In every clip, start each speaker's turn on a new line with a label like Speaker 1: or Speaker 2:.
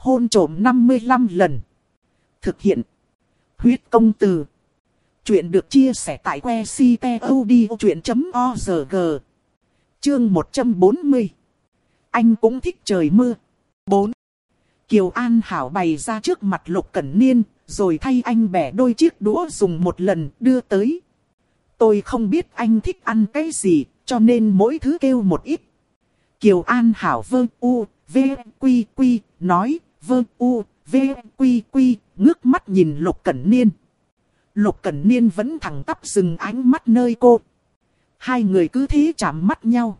Speaker 1: Hôn trộm 55 lần. Thực hiện. Huyết công từ. Chuyện được chia sẻ tại que ctod.org. Chương 140. Anh cũng thích trời mưa. 4. Kiều An Hảo bày ra trước mặt Lục Cẩn Niên, rồi thay anh bẻ đôi chiếc đũa dùng một lần đưa tới. Tôi không biết anh thích ăn cái gì, cho nên mỗi thứ kêu một ít. Kiều An Hảo vơ u, v, quy quy, nói, vơ u, v, quy quy, ngước mắt nhìn Lục Cẩn Niên. Lục Cẩn Niên vẫn thẳng tắp dừng ánh mắt nơi cô. Hai người cứ thế chạm mắt nhau.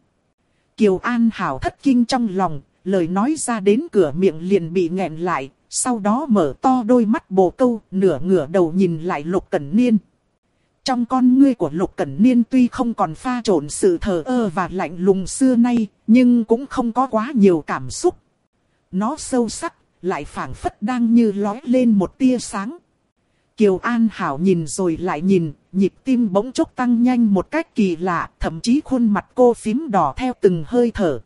Speaker 1: Kiều An Hảo thất kinh trong lòng, lời nói ra đến cửa miệng liền bị nghẹn lại, sau đó mở to đôi mắt bồ câu, nửa ngửa đầu nhìn lại Lục Cẩn Niên. Trong con ngươi của Lục Cẩn Niên tuy không còn pha trộn sự thờ ơ và lạnh lùng xưa nay, nhưng cũng không có quá nhiều cảm xúc. Nó sâu sắc, lại phảng phất đang như lói lên một tia sáng. Kiều An Hảo nhìn rồi lại nhìn, nhịp tim bỗng chốc tăng nhanh một cách kỳ lạ, thậm chí khuôn mặt cô phím đỏ theo từng hơi thở.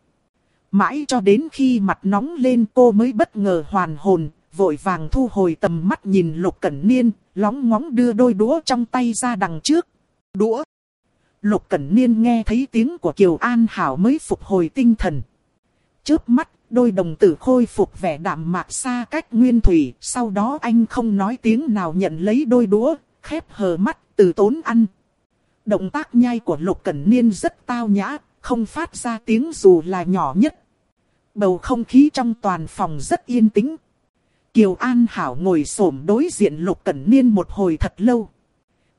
Speaker 1: Mãi cho đến khi mặt nóng lên cô mới bất ngờ hoàn hồn, vội vàng thu hồi tầm mắt nhìn Lục Cẩn Niên, lóng ngóng đưa đôi đũa trong tay ra đằng trước. Đũa! Lục Cẩn Niên nghe thấy tiếng của Kiều An Hảo mới phục hồi tinh thần. Chớp mắt, đôi đồng tử khôi phục vẻ đạm mạc xa cách nguyên thủy, sau đó anh không nói tiếng nào nhận lấy đôi đũa, khép hờ mắt, từ tốn ăn. Động tác nhai của Lục Cẩn Niên rất tao nhã, không phát ra tiếng dù là nhỏ nhất. Bầu không khí trong toàn phòng rất yên tĩnh. Kiều An Hảo ngồi xổm đối diện Lục Cẩn Niên một hồi thật lâu.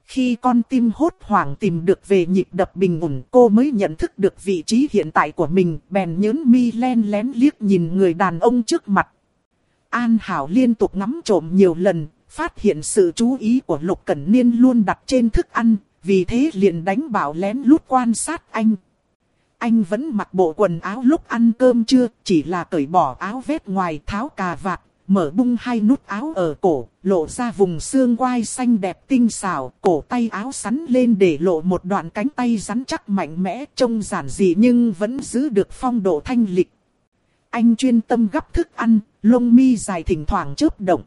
Speaker 1: Khi con tim hốt hoảng tìm được về nhịp đập bình ổn cô mới nhận thức được vị trí hiện tại của mình, bèn nhớn mi len lén liếc nhìn người đàn ông trước mặt. An Hảo liên tục ngắm trộm nhiều lần, phát hiện sự chú ý của Lục Cẩn Niên luôn đặt trên thức ăn, vì thế liền đánh bảo lén lút quan sát anh. Anh vẫn mặc bộ quần áo lúc ăn cơm chưa, chỉ là cởi bỏ áo vét ngoài tháo cà vạt, mở bung hai nút áo ở cổ, lộ ra vùng xương quai xanh đẹp tinh xảo, cổ tay áo sắn lên để lộ một đoạn cánh tay rắn chắc mạnh mẽ, trông giản dị nhưng vẫn giữ được phong độ thanh lịch. Anh chuyên tâm gắp thức ăn, lông mi dài thỉnh thoảng chớp động.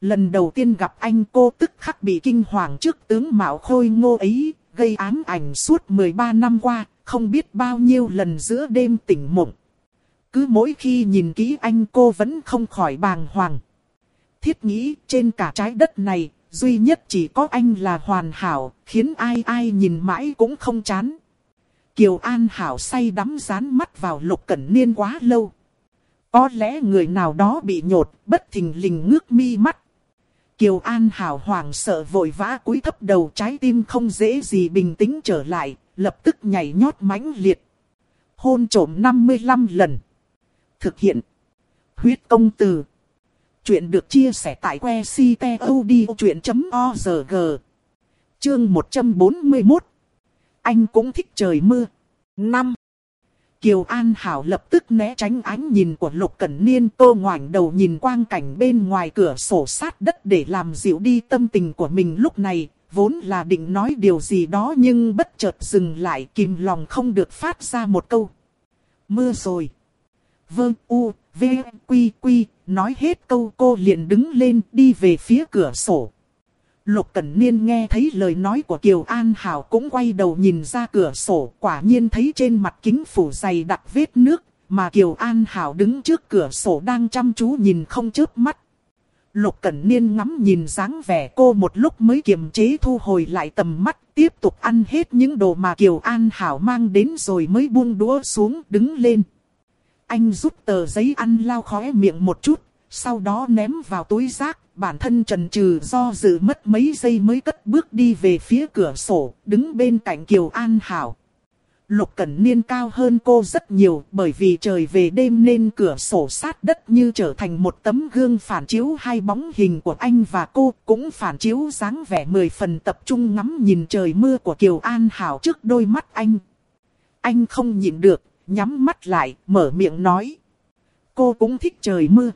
Speaker 1: Lần đầu tiên gặp anh cô tức khắc bị kinh hoàng trước tướng Mạo Khôi Ngô ấy, gây ám ảnh suốt 13 năm qua, không biết bao nhiêu lần giữa đêm tỉnh mộng. Cứ mỗi khi nhìn kỹ anh cô vẫn không khỏi bàng hoàng. Thiết nghĩ trên cả trái đất này, duy nhất chỉ có anh là hoàn hảo, khiến ai ai nhìn mãi cũng không chán. Kiều An Hảo say đắm dán mắt vào Lục Cẩn Niên quá lâu. Có lẽ người nào đó bị nhột, bất thình lình ngước mi mắt. Kiều An Hảo hoảng sợ vội vã cúi thấp đầu trái tim không dễ gì bình tĩnh trở lại, lập tức nhảy nhót mãnh liệt. Hôn trổm 55 lần. Thực hiện. Huyết công từ. Chuyện được chia sẻ tại que ctod.org. Chương 141. Anh cũng thích trời mưa. 5. Kiều An Hảo lập tức né tránh ánh nhìn của Lục Cẩn Niên cô ngoảnh đầu nhìn quang cảnh bên ngoài cửa sổ sát đất để làm dịu đi tâm tình của mình lúc này, vốn là định nói điều gì đó nhưng bất chợt dừng lại kìm lòng không được phát ra một câu. Mưa rồi. Vơ u, v, quy quy, nói hết câu cô liền đứng lên đi về phía cửa sổ. Lục Cẩn Niên nghe thấy lời nói của Kiều An Hảo cũng quay đầu nhìn ra cửa sổ, quả nhiên thấy trên mặt kính phủ dày đặc vết nước, mà Kiều An Hảo đứng trước cửa sổ đang chăm chú nhìn không chớp mắt. Lục Cẩn Niên ngắm nhìn dáng vẻ cô một lúc mới kiềm chế thu hồi lại tầm mắt, tiếp tục ăn hết những đồ mà Kiều An Hảo mang đến rồi mới buông đũa xuống đứng lên. Anh rút tờ giấy ăn lao khóe miệng một chút, sau đó ném vào túi rác, bản thân trần trừ do dự mất mấy giây mới cất bước đi về phía cửa sổ, đứng bên cạnh Kiều An Hảo. Lục Cẩn Niên cao hơn cô rất nhiều bởi vì trời về đêm nên cửa sổ sát đất như trở thành một tấm gương phản chiếu hai bóng hình của anh và cô cũng phản chiếu dáng vẻ mười phần tập trung ngắm nhìn trời mưa của Kiều An Hảo trước đôi mắt anh. Anh không nhịn được, nhắm mắt lại, mở miệng nói. Cô cũng thích trời mưa.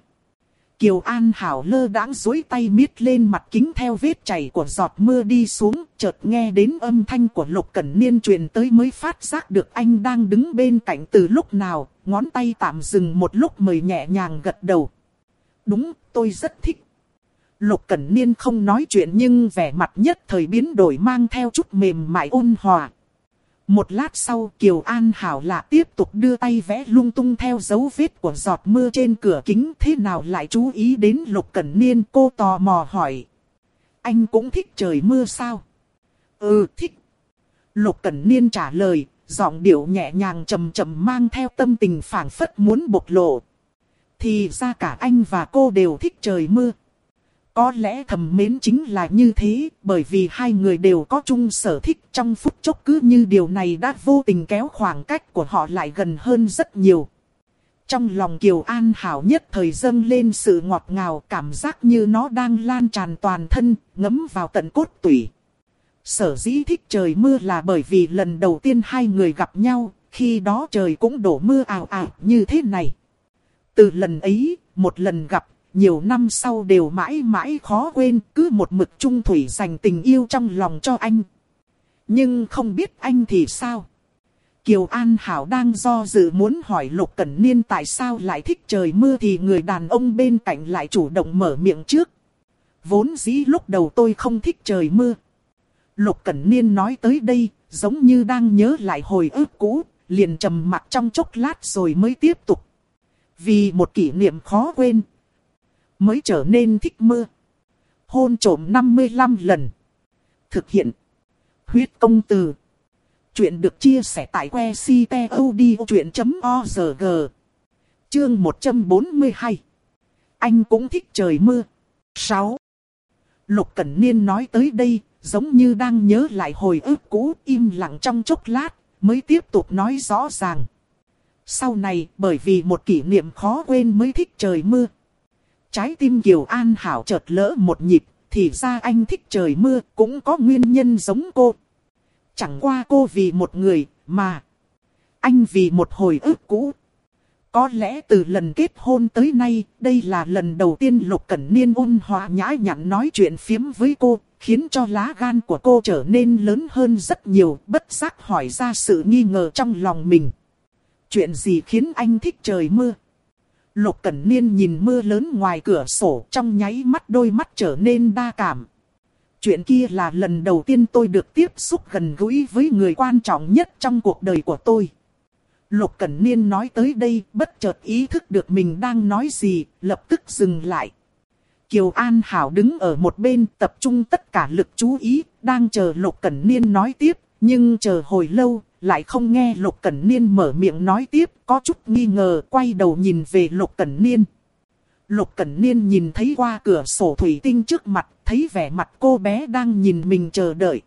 Speaker 1: Kiều An Hảo lơ đãng dối tay miết lên mặt kính theo vết chảy của giọt mưa đi xuống, chợt nghe đến âm thanh của Lục Cẩn Niên truyền tới mới phát giác được anh đang đứng bên cạnh từ lúc nào, ngón tay tạm dừng một lúc mời nhẹ nhàng gật đầu. Đúng, tôi rất thích. Lục Cẩn Niên không nói chuyện nhưng vẻ mặt nhất thời biến đổi mang theo chút mềm mại ôn hòa. Một lát sau Kiều An Hảo lạ tiếp tục đưa tay vẽ lung tung theo dấu vết của giọt mưa trên cửa kính thế nào lại chú ý đến Lục Cẩn Niên cô tò mò hỏi. Anh cũng thích trời mưa sao? Ừ thích. Lục Cẩn Niên trả lời, giọng điệu nhẹ nhàng trầm trầm mang theo tâm tình phảng phất muốn bộc lộ. Thì ra cả anh và cô đều thích trời mưa. Có lẽ thầm mến chính là như thế, bởi vì hai người đều có chung sở thích trong phút chốc cứ như điều này đã vô tình kéo khoảng cách của họ lại gần hơn rất nhiều. Trong lòng Kiều An Hảo nhất thời dâng lên sự ngọt ngào cảm giác như nó đang lan tràn toàn thân, ngấm vào tận cốt tủy. Sở dĩ thích trời mưa là bởi vì lần đầu tiên hai người gặp nhau, khi đó trời cũng đổ mưa ảo ảo như thế này. Từ lần ấy, một lần gặp, nhiều năm sau đều mãi mãi khó quên, cứ một mực trung thủy dành tình yêu trong lòng cho anh. Nhưng không biết anh thì sao? Kiều An Hảo đang do dự muốn hỏi Lục Cẩn Niên tại sao lại thích trời mưa thì người đàn ông bên cạnh lại chủ động mở miệng trước. Vốn dĩ lúc đầu tôi không thích trời mưa. Lục Cẩn Niên nói tới đây, giống như đang nhớ lại hồi ức cũ, liền trầm mặt trong chốc lát rồi mới tiếp tục. Vì một kỷ niệm khó quên, mới trở nên thích mưa. Hôn trổm 55 lần. Thực hiện. Huyết công từ. Chuyện được chia sẻ tại que ctod.org. Chương 142. Anh cũng thích trời mưa. 6. Lục Cẩn Niên nói tới đây, giống như đang nhớ lại hồi ức cũ, im lặng trong chốc lát, mới tiếp tục nói rõ ràng. Sau này, bởi vì một kỷ niệm khó quên mới thích trời mưa. Trái tim Kiều An Hảo chợt lỡ một nhịp, thì ra anh thích trời mưa cũng có nguyên nhân giống cô. Chẳng qua cô vì một người, mà anh vì một hồi ức cũ. Có lẽ từ lần kết hôn tới nay, đây là lần đầu tiên Lục Cẩn Niên ôn hòa nhã nhặn nói chuyện phiếm với cô, khiến cho lá gan của cô trở nên lớn hơn rất nhiều, bất giác hỏi ra sự nghi ngờ trong lòng mình. Chuyện gì khiến anh thích trời mưa? Lục Cẩn Niên nhìn mưa lớn ngoài cửa sổ trong nháy mắt đôi mắt trở nên đa cảm. Chuyện kia là lần đầu tiên tôi được tiếp xúc gần gũi với người quan trọng nhất trong cuộc đời của tôi. Lục Cẩn Niên nói tới đây bất chợt ý thức được mình đang nói gì, lập tức dừng lại. Kiều An Hảo đứng ở một bên tập trung tất cả lực chú ý, đang chờ Lục Cẩn Niên nói tiếp, nhưng chờ hồi lâu, lại không nghe Lục Cẩn Niên mở miệng nói tiếp, có chút nghi ngờ quay đầu nhìn về Lục Cẩn Niên. Lục Cẩn Niên nhìn thấy qua cửa sổ thủy tinh trước mặt, thấy vẻ mặt cô bé đang nhìn mình chờ đợi.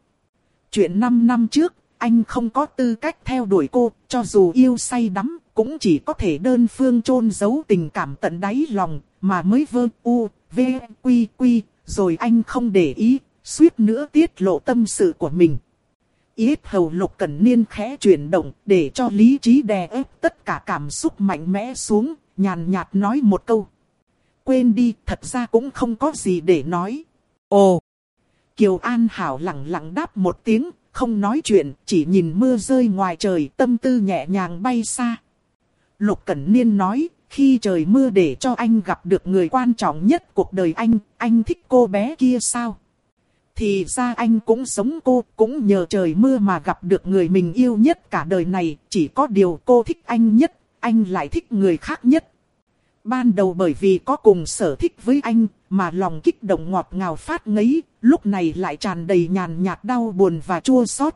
Speaker 1: Chuyện 5 năm trước, anh không có tư cách theo đuổi cô, cho dù yêu say đắm, cũng chỉ có thể đơn phương chôn giấu tình cảm tận đáy lòng, mà mới vơ u, v, quy, quy, rồi anh không để ý, suýt nữa tiết lộ tâm sự của mình. Yết hầu lục cẩn niên khẽ chuyển động để cho lý trí đè ép tất cả cảm xúc mạnh mẽ xuống, nhàn nhạt nói một câu. Quên đi, thật ra cũng không có gì để nói. Ồ! Kiều An Hảo lặng lặng đáp một tiếng, không nói chuyện, chỉ nhìn mưa rơi ngoài trời, tâm tư nhẹ nhàng bay xa. Lục Cẩn Niên nói, khi trời mưa để cho anh gặp được người quan trọng nhất cuộc đời anh, anh thích cô bé kia sao? Thì ra anh cũng sống cô, cũng nhờ trời mưa mà gặp được người mình yêu nhất cả đời này, chỉ có điều cô thích anh nhất, anh lại thích người khác nhất. Ban đầu bởi vì có cùng sở thích với anh, mà lòng kích động ngọt ngào phát ngấy, lúc này lại tràn đầy nhàn nhạt đau buồn và chua xót.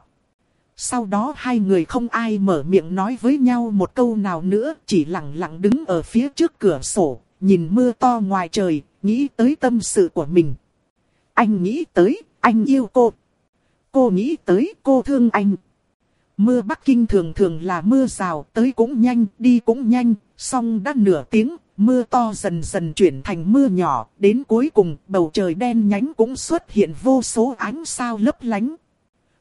Speaker 1: Sau đó hai người không ai mở miệng nói với nhau một câu nào nữa, chỉ lặng lặng đứng ở phía trước cửa sổ, nhìn mưa to ngoài trời, nghĩ tới tâm sự của mình. Anh nghĩ tới, anh yêu cô. Cô nghĩ tới, cô thương anh. Mưa Bắc Kinh thường thường là mưa rào, tới cũng nhanh, đi cũng nhanh, xong đã nửa tiếng, mưa to dần dần chuyển thành mưa nhỏ, đến cuối cùng bầu trời đen nhánh cũng xuất hiện vô số ánh sao lấp lánh.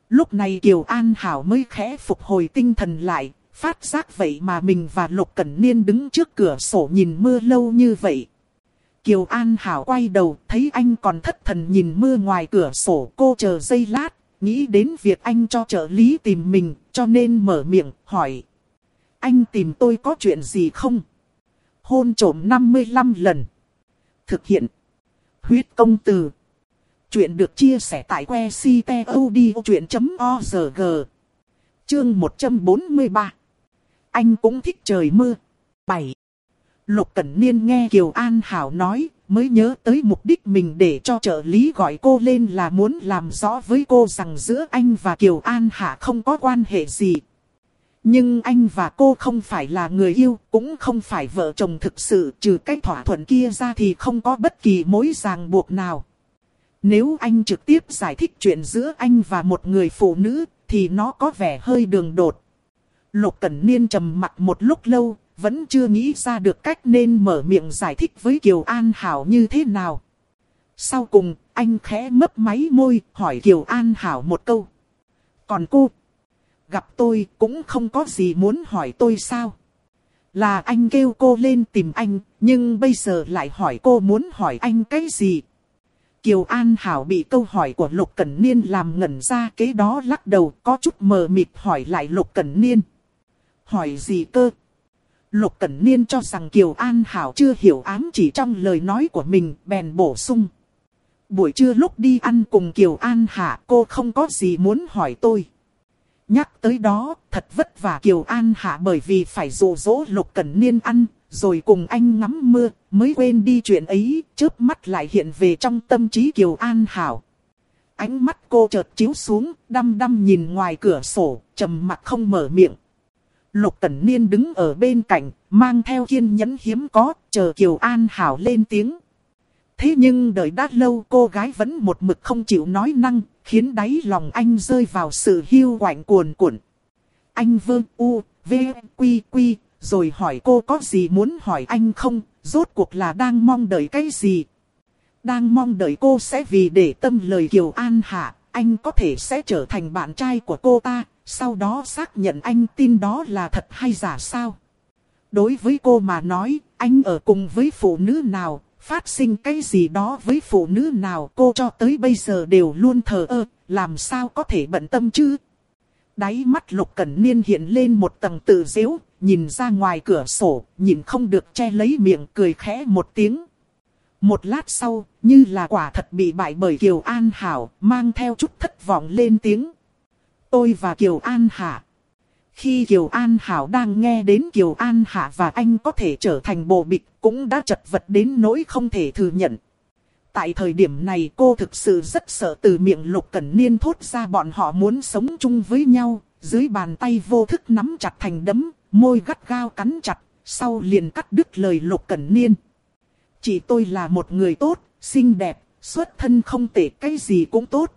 Speaker 1: Lúc này Kiều An Hảo mới khẽ phục hồi tinh thần lại, phát giác vậy mà mình và Lục Cẩn Niên đứng trước cửa sổ nhìn mưa lâu như vậy. Kiều An Hảo quay đầu, thấy anh còn thất thần nhìn mưa ngoài cửa sổ, cô chờ giây lát, nghĩ đến việc anh cho trợ lý tìm mình, cho nên mở miệng, hỏi. Anh tìm tôi có chuyện gì không? Hôn trổm 55 lần. Thực hiện. Huyết công từ. Chuyện được chia sẻ tại que ctod.org. Chương 143. Anh cũng thích trời mưa. 7. Lục Cẩn Niên nghe Kiều An Hảo nói, mới nhớ tới mục đích mình để cho trợ lý gọi cô lên là muốn làm rõ với cô rằng giữa anh và Kiều An Hạ không có quan hệ gì. Nhưng anh và cô không phải là người yêu, cũng không phải vợ chồng thực sự, trừ cái thỏa thuận kia ra thì không có bất kỳ mối ràng buộc nào. Nếu anh trực tiếp giải thích chuyện giữa anh và một người phụ nữ, thì nó có vẻ hơi đường đột. Lục Cẩn Niên trầm mặt một lúc lâu, vẫn chưa nghĩ ra được cách nên mở miệng giải thích với Kiều An Hảo như thế nào. Sau cùng, anh khẽ mấp máy môi, hỏi Kiều An Hảo một câu. Còn cô, gặp tôi cũng không có gì muốn hỏi tôi sao? Là anh kêu cô lên tìm anh, nhưng bây giờ lại hỏi cô muốn hỏi anh cái gì? Kiều An Hảo bị câu hỏi của Lục Cẩn Niên làm ngẩn ra kế đó lắc đầu có chút mờ mịt hỏi lại Lục Cẩn Niên. Hỏi gì cơ? Lục Cẩn Niên cho rằng Kiều An Hảo chưa hiểu ám chỉ trong lời nói của mình, bèn bổ sung. Buổi trưa lúc đi ăn cùng Kiều An Hạ cô không có gì muốn hỏi tôi. Nhắc tới đó, thật vất vả Kiều An Hạ bởi vì phải dụ dỗ Lục Cẩn Niên ăn, rồi cùng anh ngắm mưa, mới quên đi chuyện ấy, chớp mắt lại hiện về trong tâm trí Kiều An Hảo. Ánh mắt cô chợt chiếu xuống, đăm đăm nhìn ngoài cửa sổ, trầm mặt không mở miệng. Lục Cẩn Niên đứng ở bên cạnh, mang theo kiên nhẫn hiếm có, chờ Kiều An Hảo lên tiếng. Thế nhưng đợi đã lâu cô gái vẫn một mực không chịu nói năng, khiến đáy lòng anh rơi vào sự hiu quạnh cuồn cuộn. Anh vương u, v, quy quy, rồi hỏi cô có gì muốn hỏi anh không, rốt cuộc là đang mong đợi cái gì. Đang mong đợi cô sẽ vì để tâm lời Kiều An Hạ, anh có thể sẽ trở thành bạn trai của cô ta, sau đó xác nhận anh tin đó là thật hay giả sao. Đối với cô mà nói, anh ở cùng với phụ nữ nào, phát sinh cái gì đó với phụ nữ nào cô cho tới bây giờ đều luôn thờ ơ, làm sao có thể bận tâm chứ. Đáy mắt Lục Cẩn Niên hiện lên một tầng tự dễu, nhìn ra ngoài cửa sổ, nhìn không được che lấy miệng cười khẽ một tiếng. Một lát sau, như là quả thật bị bại bởi Kiều An Hảo, mang theo chút thất vọng lên tiếng. Tôi và Kiều An Hạ. Khi Kiều An Hảo đang nghe đến Kiều An Hạ và anh có thể trở thành bộ bịch, cũng đã chật vật đến nỗi không thể thừa nhận. Tại thời điểm này cô thực sự rất sợ từ miệng Lục Cẩn Niên thốt ra bọn họ muốn sống chung với nhau, dưới bàn tay vô thức nắm chặt thành đấm, môi gắt gao cắn chặt, sau liền cắt đứt lời Lục Cẩn Niên. Chỉ tôi là một người tốt, xinh đẹp, xuất thân không tệ cái gì cũng tốt.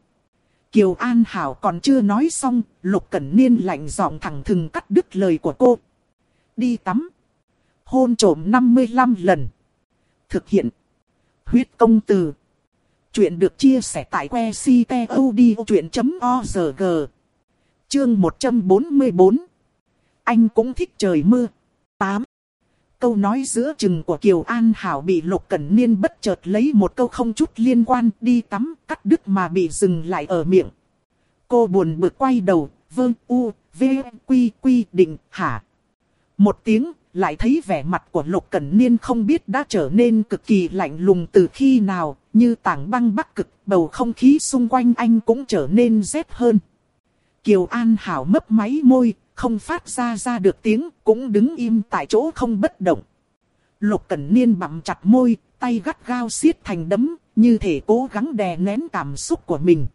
Speaker 1: Kiều An Hảo còn chưa nói xong, Lục Cẩn Niên lạnh giọng thẳng thừng cắt đứt lời của cô. Đi tắm. Hôn trổm 55 lần. Thực hiện. Huyết công từ. Chuyện được chia sẻ tại que ctod.org. Chương 144. Anh cũng thích trời mưa. 8. Câu nói giữa chừng của Kiều An Hảo bị Lục Cẩn Niên bất chợt lấy một câu không chút liên quan đi tắm, cắt đứt mà bị dừng lại ở miệng. Cô buồn bực quay đầu, vương u, v, quy quy định, hả. Một tiếng, lại thấy vẻ mặt của Lục Cẩn Niên không biết đã trở nên cực kỳ lạnh lùng từ khi nào, như tảng băng bắc cực, bầu không khí xung quanh anh cũng trở nên rét hơn. Kiều An Hảo mấp máy môi, không phát ra ra được tiếng, cũng đứng im tại chỗ không bất động. Lục Cẩn Niên bặm chặt môi, tay gắt gao siết thành đấm, như thể cố gắng đè nén cảm xúc của mình.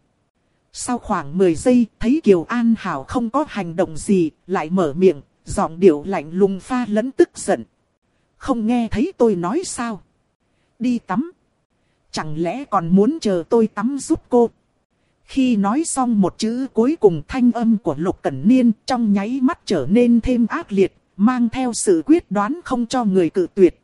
Speaker 1: Sau khoảng 10 giây, thấy Kiều An Hảo không có hành động gì, lại mở miệng, giọng điệu lạnh lùng pha lẫn tức giận. Không nghe thấy tôi nói sao? Đi tắm. Chẳng lẽ còn muốn chờ tôi tắm giúp cô? Khi nói xong một chữ cuối cùng thanh âm của Lục Cẩn Niên trong nháy mắt trở nên thêm ác liệt, mang theo sự quyết đoán không cho người cự tuyệt.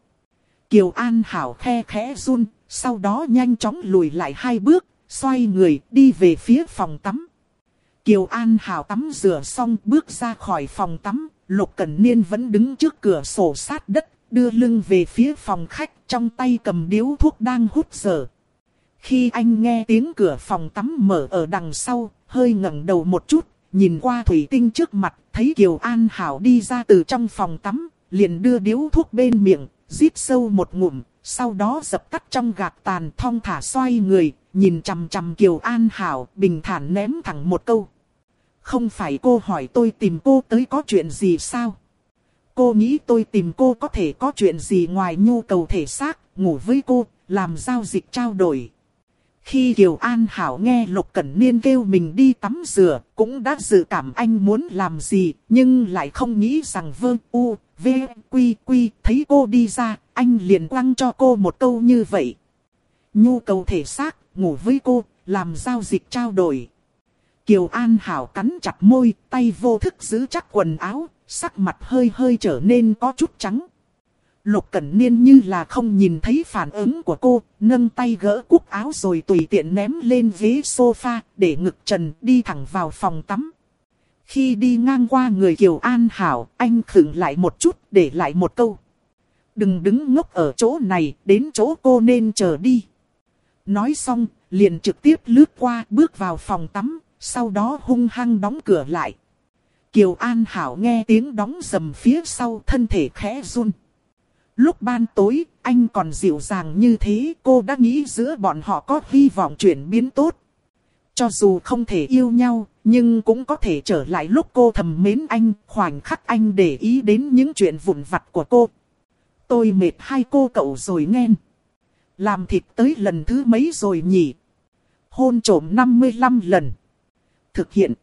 Speaker 1: Kiều An Hảo khe khẽ run, sau đó nhanh chóng lùi lại hai bước, xoay người đi về phía phòng tắm. Kiều An Hảo tắm rửa xong bước ra khỏi phòng tắm, Lục Cẩn Niên vẫn đứng trước cửa sổ sát đất, đưa lưng về phía phòng khách trong tay cầm điếu thuốc đang hút dở. Khi anh nghe tiếng cửa phòng tắm mở ở đằng sau, hơi ngẩng đầu một chút, nhìn qua thủy tinh trước mặt, thấy Kiều An Hảo đi ra từ trong phòng tắm, liền đưa điếu thuốc bên miệng, rít sâu một ngụm, sau đó dập tắt trong gạt tàn thong thả xoay người, nhìn chằm chằm Kiều An Hảo, bình thản ném thẳng một câu. Không phải cô hỏi tôi tìm cô tới có chuyện gì sao? Cô nghĩ tôi tìm cô có thể có chuyện gì ngoài nhu cầu thể xác, ngủ với cô, làm giao dịch trao đổi. Khi Kiều An Hảo nghe Lục Cẩn Niên kêu mình đi tắm rửa, cũng đã dự cảm anh muốn làm gì, nhưng lại không nghĩ rằng Vương u, v, quy quy, thấy cô đi ra, anh liền quăng cho cô một câu như vậy. Nhu cầu thể xác, ngủ với cô, làm giao dịch trao đổi. Kiều An Hảo cắn chặt môi, tay vô thức giữ chắc quần áo, sắc mặt hơi hơi trở nên có chút trắng. Lục Cẩn Niên như là không nhìn thấy phản ứng của cô, nâng tay gỡ cúc áo rồi tùy tiện ném lên ghế sofa, để ngực trần đi thẳng vào phòng tắm. Khi đi ngang qua người Kiều An Hảo, anh khựng lại một chút, để lại một câu. Đừng đứng ngốc ở chỗ này, đến chỗ cô nên chờ đi. Nói xong, liền trực tiếp lướt qua, bước vào phòng tắm, sau đó hung hăng đóng cửa lại. Kiều An Hảo nghe tiếng đóng rầm phía sau thân thể khẽ run. Lúc ban tối, anh còn dịu dàng như thế, cô đã nghĩ giữa bọn họ có hy vọng chuyển biến tốt. Cho dù không thể yêu nhau, nhưng cũng có thể trở lại lúc cô thầm mến anh, khoảnh khắc anh để ý đến những chuyện vụn vặt của cô. Tôi mệt hai cô cậu rồi nghen. Làm thịt tới lần thứ mấy rồi nhỉ? Hôn trổm 55 lần. Thực hiện.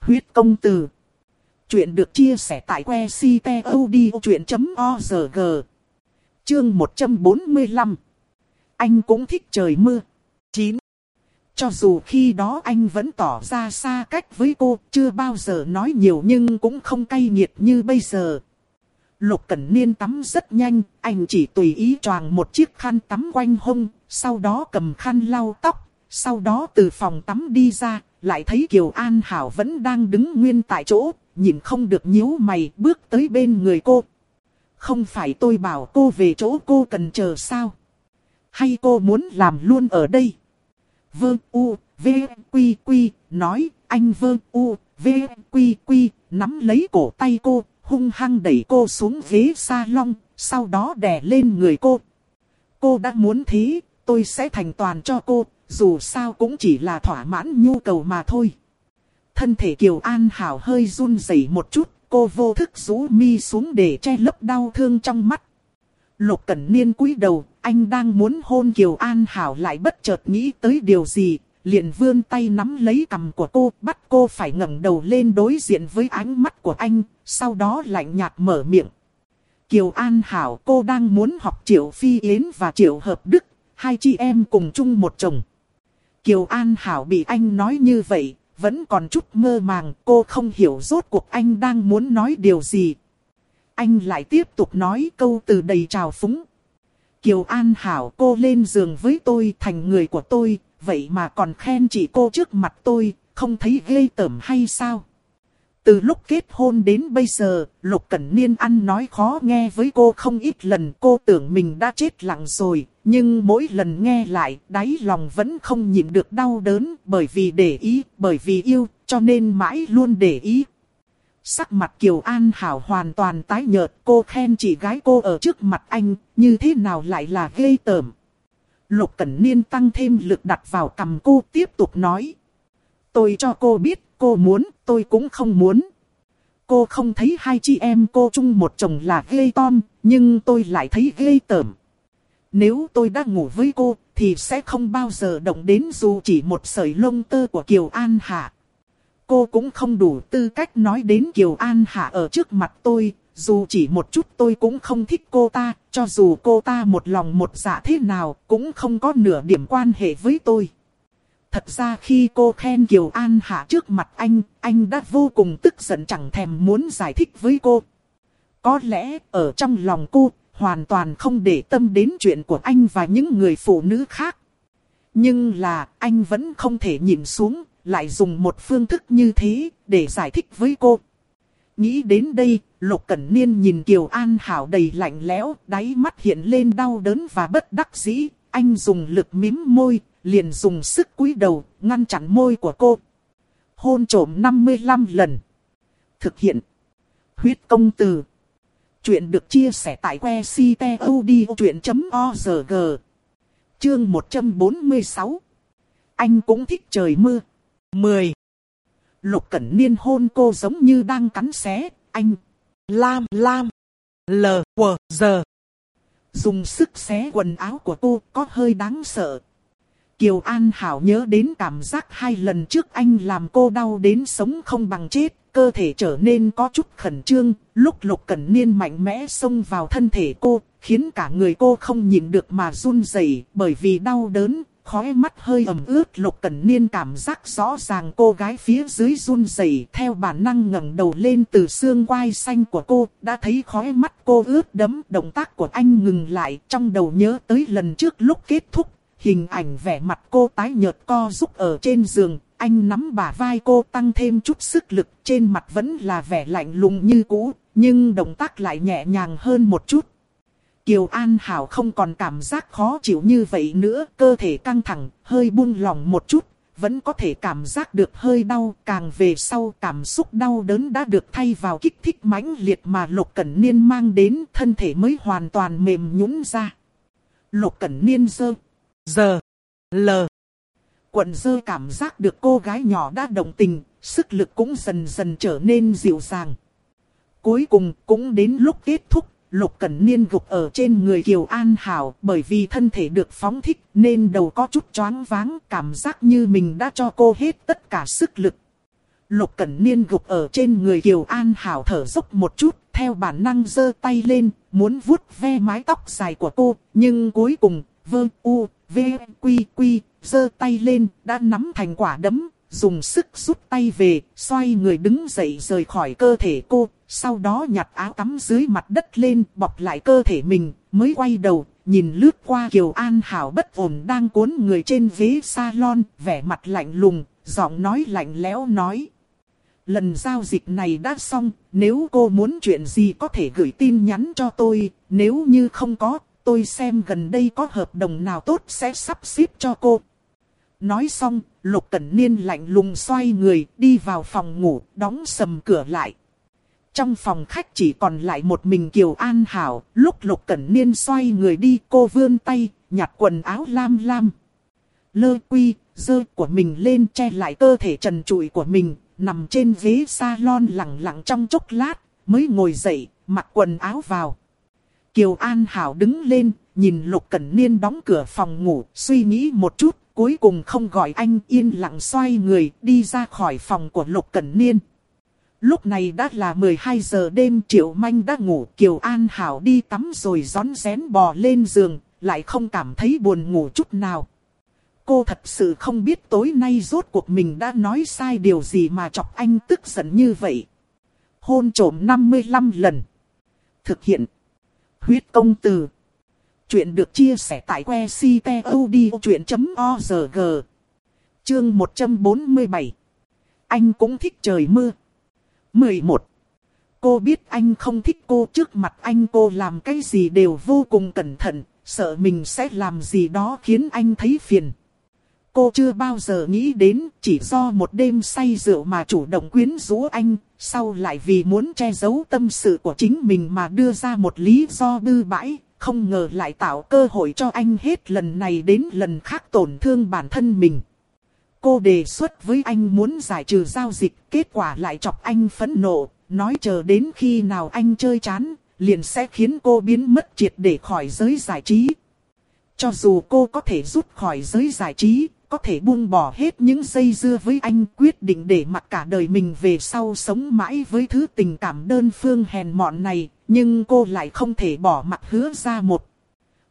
Speaker 1: Huyết công từ. Chuyện được chia sẻ tại que ctod.org. Chương 145. Anh cũng thích trời mưa. 9. Cho dù khi đó anh vẫn tỏ ra xa cách với cô, chưa bao giờ nói nhiều nhưng cũng không cay nghiệt như bây giờ. Lục Cẩn Niên tắm rất nhanh, anh chỉ tùy ý choàng một chiếc khăn tắm quanh hông, sau đó cầm khăn lau tóc, sau đó từ phòng tắm đi ra, lại thấy Kiều An Hảo vẫn đang đứng nguyên tại chỗ, nhìn không được nhíu mày bước tới bên người cô. Không phải tôi bảo cô về chỗ cô cần chờ sao? Hay cô muốn làm luôn ở đây? vương u, v, quy quy, nói, anh vương u, v, quy quy, nắm lấy cổ tay cô, hung hăng đẩy cô xuống ghế salon, sau đó đè lên người cô. Cô đã muốn thế, tôi sẽ thành toàn cho cô, dù sao cũng chỉ là thỏa mãn nhu cầu mà thôi. Thân thể Kiều An Hảo hơi run rẩy một chút, cô vô thức rũ mi xuống để che lấp đau thương trong mắt. Lục Cẩn Niên cúi đầu, anh đang muốn hôn Kiều An Hảo lại bất chợt nghĩ tới điều gì, liền vươn tay nắm lấy cằm của cô, bắt cô phải ngẩng đầu lên đối diện với ánh mắt của anh, sau đó lạnh nhạt mở miệng. Kiều An Hảo cô đang muốn học Triệu Phi Yến và Triệu Hợp Đức, hai chị em cùng chung một chồng. Kiều An Hảo bị anh nói như vậy, vẫn còn chút mơ màng, cô không hiểu rốt cuộc anh đang muốn nói điều gì. Anh lại tiếp tục nói câu từ đầy trào phúng. Kiều An Hảo cô lên giường với tôi thành người của tôi, vậy mà còn khen chị cô trước mặt tôi, không thấy ghê tởm hay sao? Từ lúc kết hôn đến bây giờ, Lục Cẩn Niên ăn nói khó nghe với cô không ít lần cô tưởng mình đã chết lặng rồi, nhưng mỗi lần nghe lại, đáy lòng vẫn không nhịn được đau đớn bởi vì để ý, bởi vì yêu, cho nên mãi luôn để ý. Sắc mặt Kiều An Hảo hoàn toàn tái nhợt, cô khen chị gái cô ở trước mặt anh, như thế nào lại là ghê tởm. Lục Cẩn Niên tăng thêm lực đặt vào cầm cô tiếp tục nói. Tôi cho cô biết, cô muốn, tôi cũng không muốn. Cô không thấy hai chị em cô chung một chồng là ghê tom, nhưng tôi lại thấy ghê tởm. Nếu tôi đã ngủ với cô, thì sẽ không bao giờ động đến dù chỉ một sợi lông tơ của Kiều An Hạ. Cô cũng không đủ tư cách nói đến Kiều An Hạ ở trước mặt tôi, dù chỉ một chút tôi cũng không thích cô ta, cho dù cô ta một lòng một dạ thế nào, cũng không có nửa điểm quan hệ với tôi. Thật ra khi cô khen Kiều An Hạ trước mặt anh, anh đã vô cùng tức giận chẳng thèm muốn giải thích với cô. Có lẽ ở trong lòng cô, hoàn toàn không để tâm đến chuyện của anh và những người phụ nữ khác. Nhưng là anh vẫn không thể nhìn xuống, lại dùng một phương thức như thế để giải thích với cô. Nghĩ đến đây, Lục Cẩn Niên nhìn Kiều An Hảo đầy lạnh lẽo, đáy mắt hiện lên đau đớn và bất đắc dĩ. Anh dùng lực mím môi, liền dùng sức cúi đầu, ngăn chặn môi của cô. Hôn trổm 55 lần. Thực hiện. Huyết công từ. Chuyện được chia sẻ tại que ctod.org. Chương 146 Anh cũng thích trời mưa. 10. Lục Cẩn Niên hôn cô giống như đang cắn xé, anh. Lam, Lam. L, W, giờ. Dùng sức xé quần áo của cô có hơi đáng sợ. Kiều An Hảo nhớ đến cảm giác hai lần trước anh làm cô đau đến sống không bằng chết, cơ thể trở nên có chút khẩn trương, lúc Lục Cẩn Niên mạnh mẽ xông vào thân thể cô, khiến cả người cô không nhịn được mà run rẩy bởi vì đau đớn, khóe mắt hơi ẩm ướt. Lục Cẩn Niên cảm giác rõ ràng cô gái phía dưới run rẩy theo bản năng ngẩng đầu lên từ xương quai xanh của cô, đã thấy khóe mắt cô ướt đẫm, động tác của anh ngừng lại, trong đầu nhớ tới lần trước lúc kết thúc, hình ảnh vẻ mặt cô tái nhợt co rúc ở trên giường, anh nắm bả vai cô tăng thêm chút sức lực, trên mặt vẫn là vẻ lạnh lùng như cũ, nhưng động tác lại nhẹ nhàng hơn một chút. Kiều An Hảo không còn cảm giác khó chịu như vậy nữa, cơ thể căng thẳng, hơi buông lỏng một chút, vẫn có thể cảm giác được hơi đau, càng về sau cảm xúc đau đớn đã được thay vào kích thích mãnh liệt mà Lục Cẩn Niên mang đến, thân thể mới hoàn toàn mềm nhũn ra. Lục Cẩn Niên dơ, giờ, l Quận dư cảm giác được cô gái nhỏ đã động tình, sức lực cũng dần dần trở nên dịu dàng. Cuối cùng cũng đến lúc kết thúc, Lục Cẩn Niên gục ở trên người Kiều An Hảo bởi vì thân thể được phóng thích nên đầu có chút choáng váng cảm giác như mình đã cho cô hết tất cả sức lực. Lục Cẩn Niên gục ở trên người Kiều An Hảo thở dốc một chút, theo bản năng giơ tay lên, muốn vuốt ve mái tóc dài của cô, nhưng cuối cùng, vơ u, v, quy quy, giơ tay lên, đã nắm thành quả đấm, dùng sức rút tay về, xoay người đứng dậy rời khỏi cơ thể cô, sau đó nhặt áo tắm dưới mặt đất lên, bọc lại cơ thể mình, mới quay đầu, nhìn lướt qua Kiều An Hảo bất ổn đang cuốn người trên ghế salon, vẻ mặt lạnh lùng, giọng nói lạnh lẽo nói. Lần giao dịch này đã xong, nếu cô muốn chuyện gì có thể gửi tin nhắn cho tôi, nếu như không có, tôi xem gần đây có hợp đồng nào tốt sẽ sắp xếp cho cô. Nói xong, Lục Cẩn Niên lạnh lùng xoay người, đi vào phòng ngủ, đóng sầm cửa lại. Trong phòng khách chỉ còn lại một mình Kiều An Hảo, lúc Lục Cẩn Niên xoay người đi cô vươn tay, nhặt quần áo lam lam. Lơ quy, dơ của mình lên che lại cơ thể trần trụi của mình, nằm trên ghế salon lặng lặng trong chốc lát, mới ngồi dậy, mặc quần áo vào. Kiều An Hảo đứng lên, nhìn Lục Cẩn Niên đóng cửa phòng ngủ, suy nghĩ một chút, cuối cùng không gọi anh yên lặng xoay người đi ra khỏi phòng của Lục Cẩn Niên. Lúc này đã là 12 giờ đêm Triệu Manh đã ngủ Kiều An Hảo đi tắm rồi gión rén bò lên giường, lại không cảm thấy buồn ngủ chút nào. Cô thật sự không biết tối nay rốt cuộc mình đã nói sai điều gì mà chọc anh tức giận như vậy. Hôn trổm 55 lần. Thực hiện. Huyết công từ. Chuyện được chia sẻ tại que ctod.org. Chương 147. Anh cũng thích trời mưa. 11. Cô biết anh không thích cô trước mặt anh cô làm cái gì đều vô cùng cẩn thận, sợ mình sẽ làm gì đó khiến anh thấy phiền. Cô chưa bao giờ nghĩ đến chỉ do một đêm say rượu mà chủ động quyến rũ anh, sau lại vì muốn che giấu tâm sự của chính mình mà đưa ra một lý do bư bãi, không ngờ lại tạo cơ hội cho anh hết lần này đến lần khác tổn thương bản thân mình. Cô đề xuất với anh muốn giải trừ giao dịch, kết quả lại chọc anh phẫn nộ, nói chờ đến khi nào anh chơi chán, liền sẽ khiến cô biến mất triệt để khỏi giới giải trí. Cho dù cô có thể rút khỏi giới giải trí, có thể buông bỏ hết những dây dưa với anh quyết định để mặc cả đời mình về sau sống mãi với thứ tình cảm đơn phương hèn mọn này, nhưng cô lại không thể bỏ mặt hứa ra một.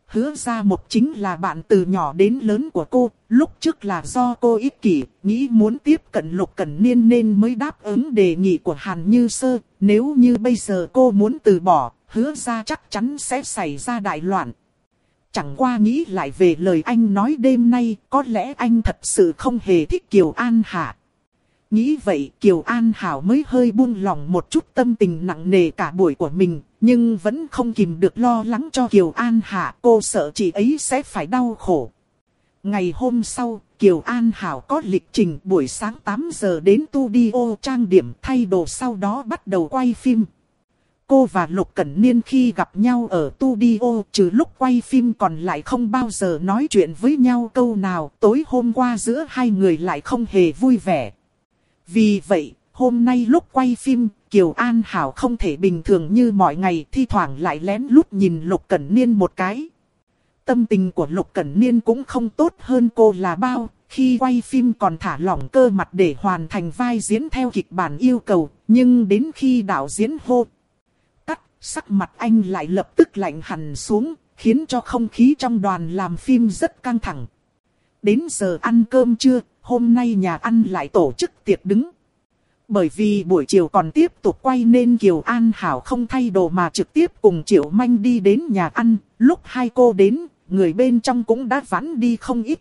Speaker 1: Hứa ra một chính là bạn từ nhỏ đến lớn của cô, lúc trước là do cô ích kỷ, nghĩ muốn tiếp cận lục cẩn niên nên mới đáp ứng đề nghị của Hàn Như Sơ, nếu như bây giờ cô muốn từ bỏ, hứa ra chắc chắn sẽ xảy ra đại loạn. Chẳng qua nghĩ lại về lời anh nói đêm nay, có lẽ anh thật sự không hề thích Kiều An Hạ. Nghĩ vậy Kiều An Hảo mới hơi buông lòng một chút tâm tình nặng nề cả buổi của mình, nhưng vẫn không kìm được lo lắng cho Kiều An Hạ, cô sợ chị ấy sẽ phải đau khổ. Ngày hôm sau, Kiều An Hảo có lịch trình buổi sáng 8 giờ đến studio trang điểm thay đồ sau đó bắt đầu quay phim cô và Lục Cẩn Niên khi gặp nhau ở studio trừ lúc quay phim còn lại không bao giờ nói chuyện với nhau câu nào. Tối hôm qua giữa hai người lại không hề vui vẻ. Vì vậy, hôm nay lúc quay phim, Kiều An Hảo không thể bình thường như mọi ngày thi thoảng lại lén lút nhìn Lục Cẩn Niên một cái. Tâm tình của Lục Cẩn Niên cũng không tốt hơn cô là bao, khi quay phim còn thả lỏng cơ mặt để hoàn thành vai diễn theo kịch bản yêu cầu, nhưng đến khi đạo diễn hô sắc mặt anh lại lập tức lạnh hẳn xuống, khiến cho không khí trong đoàn làm phim rất căng thẳng. Đến giờ ăn cơm trưa, hôm nay nhà ăn lại tổ chức tiệc đứng. Bởi vì buổi chiều còn tiếp tục quay nên Kiều An Hảo không thay đồ mà trực tiếp cùng Triệu Manh đi đến nhà ăn. Lúc hai cô đến, người bên trong cũng đã vắn đi không ít.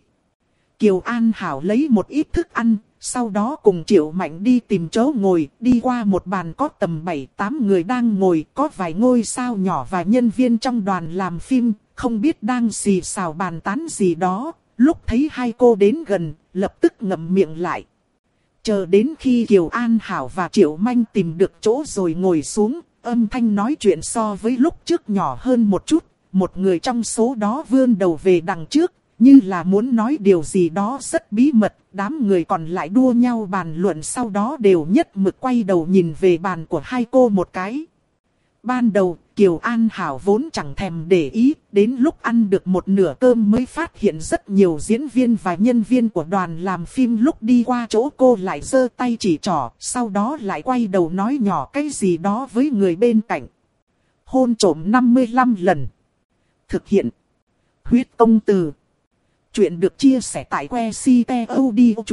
Speaker 1: Kiều An Hảo lấy một ít thức ăn, sau đó cùng Triệu Mạnh đi tìm chỗ ngồi, đi qua một bàn có tầm 7-8 người đang ngồi, có vài ngôi sao nhỏ và nhân viên trong đoàn làm phim, không biết đang xì xào bàn tán gì đó. Lúc thấy hai cô đến gần, lập tức ngậm miệng lại. Chờ đến khi Kiều An Hảo và Triệu Manh tìm được chỗ rồi ngồi xuống, âm thanh nói chuyện so với lúc trước nhỏ hơn một chút. Một người trong số đó vươn đầu về đằng trước, như là muốn nói điều gì đó rất bí mật, đám người còn lại đua nhau bàn luận sau đó đều nhất mực quay đầu nhìn về bàn của hai cô một cái. Ban đầu, Kiều An Hảo vốn chẳng thèm để ý, đến lúc ăn được một nửa cơm mới phát hiện rất nhiều diễn viên và nhân viên của đoàn làm phim lúc đi qua chỗ cô lại giơ tay chỉ trỏ, sau đó lại quay đầu nói nhỏ cái gì đó với người bên cạnh. Hôn trổm 55 lần. Thực hiện. Huyết công từ. Chuyện được chia sẻ tại que ctod.org.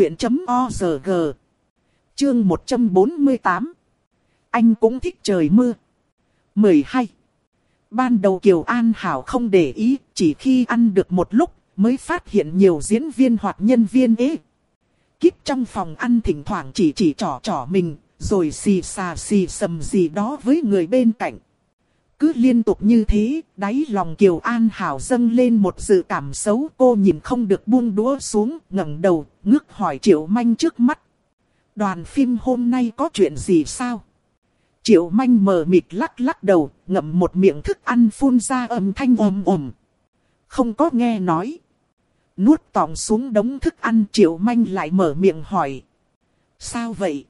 Speaker 1: Chương 148. Anh cũng thích trời mưa. 12. Ban đầu Kiều An Hảo không để ý, chỉ khi ăn được một lúc mới phát hiện nhiều diễn viên hoặc nhân viên ế. Kíp trong phòng ăn thỉnh thoảng chỉ chỉ trỏ trỏ mình, rồi xì xà xì sầm gì đó với người bên cạnh. Cứ liên tục như thế, đáy lòng Kiều An Hảo dâng lên một sự cảm xấu cô nhìn không được buông đũa xuống, ngẩng đầu, ngước hỏi Triệu Manh trước mắt. Đoàn phim hôm nay có chuyện gì sao? Triệu Manh mờ mịt lắc lắc đầu, ngậm một miệng thức ăn phun ra âm thanh ồm ồm. Không có nghe nói. Nuốt tòng xuống đống thức ăn Triệu Manh lại mở miệng hỏi. Sao vậy?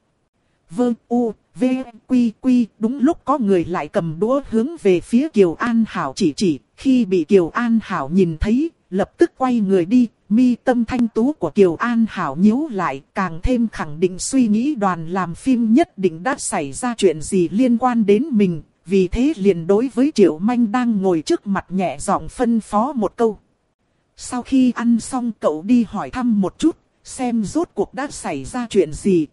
Speaker 1: Vương u, v, quy quy, đúng lúc có người lại cầm đũa hướng về phía Kiều An Hảo chỉ chỉ, khi bị Kiều An Hảo nhìn thấy, lập tức quay người đi, mi tâm thanh tú của Kiều An Hảo nhíu lại, càng thêm khẳng định suy nghĩ đoàn làm phim nhất định đã xảy ra chuyện gì liên quan đến mình, vì thế liền đối với Triệu Manh đang ngồi trước mặt nhẹ giọng phân phó một câu. Sau khi ăn xong cậu đi hỏi thăm một chút, xem rốt cuộc đã xảy ra chuyện gì.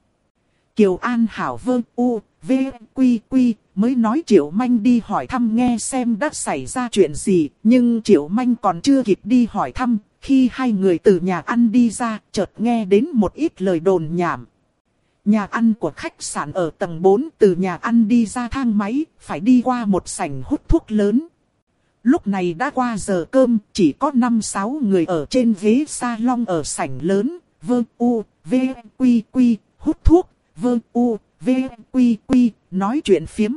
Speaker 1: Kiều An Hảo Vương, u, v, quy quy, mới nói Triệu Manh đi hỏi thăm nghe xem đã xảy ra chuyện gì, nhưng Triệu Manh còn chưa kịp đi hỏi thăm, khi hai người từ nhà ăn đi ra, chợt nghe đến một ít lời đồn nhảm. Nhà ăn của khách sạn ở tầng 4 từ nhà ăn đi ra thang máy, phải đi qua một sảnh hút thuốc lớn. Lúc này đã qua giờ cơm, chỉ có 5-6 người ở trên ghế salon ở sảnh lớn, Vương u, v, quy quy, hút thuốc, vơ u, v, quy quy, nói chuyện phiếm.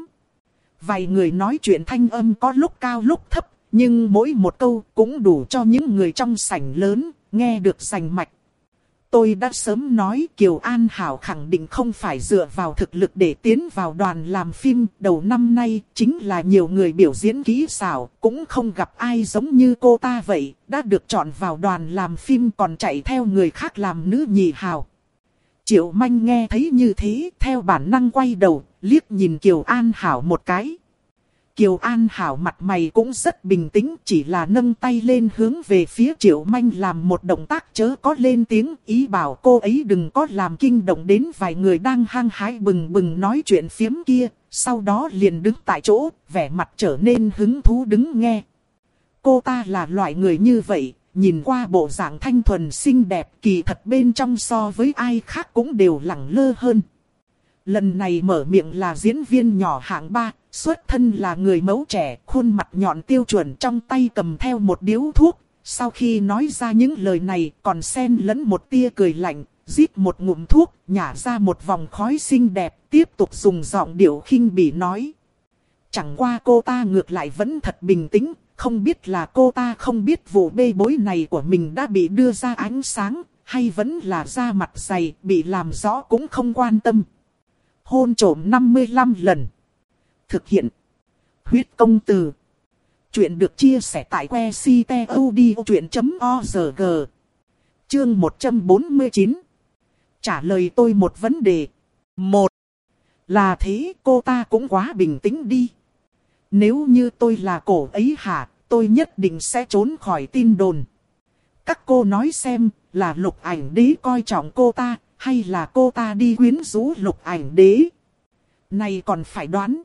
Speaker 1: Vài người nói chuyện thanh âm có lúc cao lúc thấp, nhưng mỗi một câu cũng đủ cho những người trong sảnh lớn, nghe được rành mạch. Tôi đã sớm nói Kiều An Hảo khẳng định không phải dựa vào thực lực để tiến vào đoàn làm phim. Đầu năm nay chính là nhiều người biểu diễn kỹ xảo, cũng không gặp ai giống như cô ta vậy. Đã được chọn vào đoàn làm phim còn chạy theo người khác làm nữ nhị hào. Triệu Manh nghe thấy như thế, theo bản năng quay đầu, liếc nhìn Kiều An Hảo một cái. Kiều An Hảo mặt mày cũng rất bình tĩnh, chỉ là nâng tay lên hướng về phía Triệu Manh làm một động tác chớ có lên tiếng, ý bảo cô ấy đừng có làm kinh động đến vài người đang hang hái bừng bừng nói chuyện phiếm kia, sau đó liền đứng tại chỗ, vẻ mặt trở nên hứng thú đứng nghe. Cô ta là loại người như vậy, nhìn qua bộ dạng thanh thuần xinh đẹp kỳ thật bên trong so với ai khác cũng đều lẳng lơ hơn. Lần này mở miệng là diễn viên nhỏ hạng ba, xuất thân là người mẫu trẻ, khuôn mặt nhọn tiêu chuẩn trong tay cầm theo một điếu thuốc. Sau khi nói ra những lời này còn xen lẫn một tia cười lạnh, rít một ngụm thuốc, nhả ra một vòng khói xinh đẹp, tiếp tục dùng giọng điệu khinh bỉ nói. Chẳng qua cô ta ngược lại vẫn thật bình tĩnh, không biết là cô ta không biết vụ bê bối này của mình đã bị đưa ra ánh sáng, hay vẫn là da mặt dày, bị làm rõ cũng không quan tâm. Hôn trổm 55 lần. Thực hiện. Huyết công từ. Chuyện được chia sẻ tại que ctod.org. Chương 149. Trả lời tôi một vấn đề. Một. Là thế cô ta cũng quá bình tĩnh đi. Nếu như tôi là cổ ấy hả, tôi nhất định sẽ trốn khỏi tin đồn. Các cô nói xem, là lục ảnh đế coi trọng cô ta, hay là cô ta đi quyến rũ lục ảnh đế? Này còn phải đoán.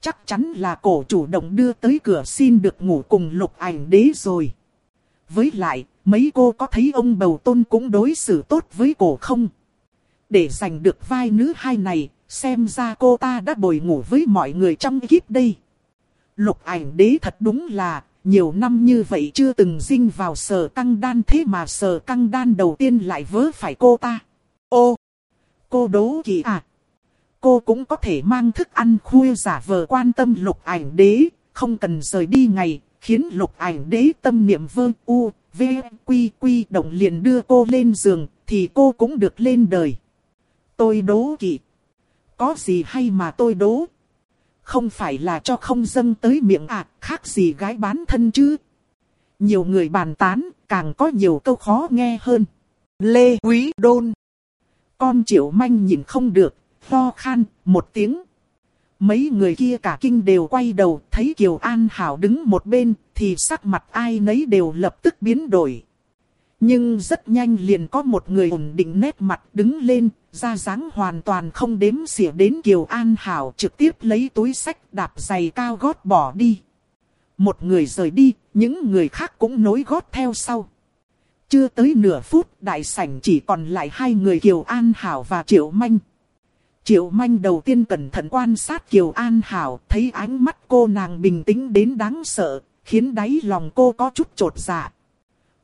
Speaker 1: Chắc chắn là cổ chủ động đưa tới cửa xin được ngủ cùng lục ảnh đế rồi. Với lại, mấy cô có thấy ông bầu tôn cũng đối xử tốt với cổ không? Để giành được vai nữ hai này, xem ra cô ta đã bồi ngủ với mọi người trong kiếp đây. Lục ảnh đế thật đúng là, nhiều năm như vậy chưa từng dinh vào sở căng đan thế mà sở căng đan đầu tiên lại vớ phải cô ta. Ô! Cô đố kỳ à? Cô cũng có thể mang thức ăn khuya giả vờ quan tâm lục ảnh đế, không cần rời đi ngày, khiến lục ảnh đế tâm niệm vơ u, v, quy quy động liền đưa cô lên giường, thì cô cũng được lên đời. Tôi đố kỵ. Có gì hay mà tôi đố? Không phải là cho không dâng tới miệng à, khác gì gái bán thân chứ. Nhiều người bàn tán, càng có nhiều câu khó nghe hơn. Lê Quý Đôn. Con triệu manh nhìn không được, ho khan, một tiếng. Mấy người kia cả kinh đều quay đầu, thấy Kiều An Hảo đứng một bên, thì sắc mặt ai nấy đều lập tức biến đổi. Nhưng rất nhanh liền có một người ổn định nét mặt đứng lên, ra dáng hoàn toàn không đếm xỉa đến Kiều An Hảo trực tiếp lấy túi sách đạp giày cao gót bỏ đi. Một người rời đi, những người khác cũng nối gót theo sau. Chưa tới nửa phút, đại sảnh chỉ còn lại hai người Kiều An Hảo và Triệu Manh. Triệu Manh đầu tiên cẩn thận quan sát Kiều An Hảo, thấy ánh mắt cô nàng bình tĩnh đến đáng sợ, khiến đáy lòng cô có chút trột dạ.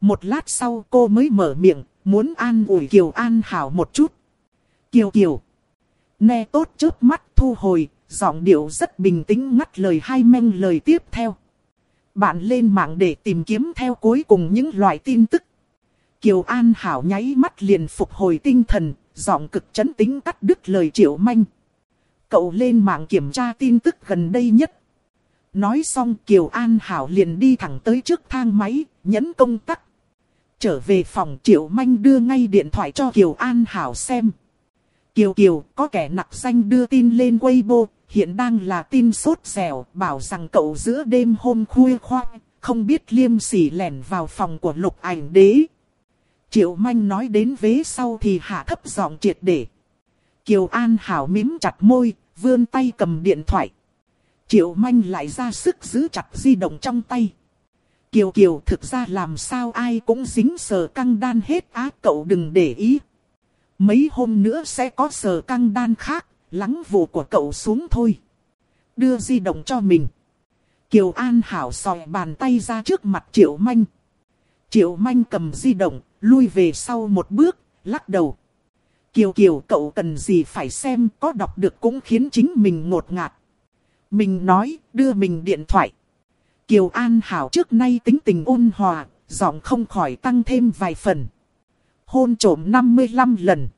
Speaker 1: Một lát sau cô mới mở miệng, muốn an ủi Kiều An Hảo một chút. Kiều Kiều. Nghe tốt trước mắt thu hồi, giọng điệu rất bình tĩnh ngắt lời hai men lời tiếp theo. Bạn lên mạng để tìm kiếm theo cuối cùng những loại tin tức. Kiều An Hảo nháy mắt liền phục hồi tinh thần, giọng cực chấn tính cắt đứt lời triệu manh. Cậu lên mạng kiểm tra tin tức gần đây nhất. Nói xong Kiều An Hảo liền đi thẳng tới trước thang máy, nhấn công tắc. Trở về phòng Triệu Manh đưa ngay điện thoại cho Kiều An Hảo xem. Kiều Kiều có kẻ nặc danh đưa tin lên Weibo, hiện đang là tin sốt dẻo, bảo rằng cậu giữa đêm hôm khuya khoang, không biết liêm sỉ lẻn vào phòng của lục ảnh đế. Triệu Manh nói đến vế sau thì hạ thấp giọng triệt để. Kiều An Hảo mím chặt môi, vươn tay cầm điện thoại. Triệu Manh lại ra sức giữ chặt di động trong tay. Kiều Kiều thực ra làm sao ai cũng dính sờ căng đan hết á cậu đừng để ý. Mấy hôm nữa sẽ có sờ căng đan khác, lắng vụ của cậu xuống thôi. Đưa di động cho mình. Kiều An Hảo sòi bàn tay ra trước mặt Triệu Manh. Triệu Manh cầm di động, lui về sau một bước, lắc đầu. Kiều Kiều cậu cần gì phải xem, có đọc được cũng khiến chính mình ngột ngạt. Mình nói, đưa mình điện thoại. Kiều An Hảo trước nay tính tình ôn hòa, giọng không khỏi tăng thêm vài phần. Hôn trổm 55 lần.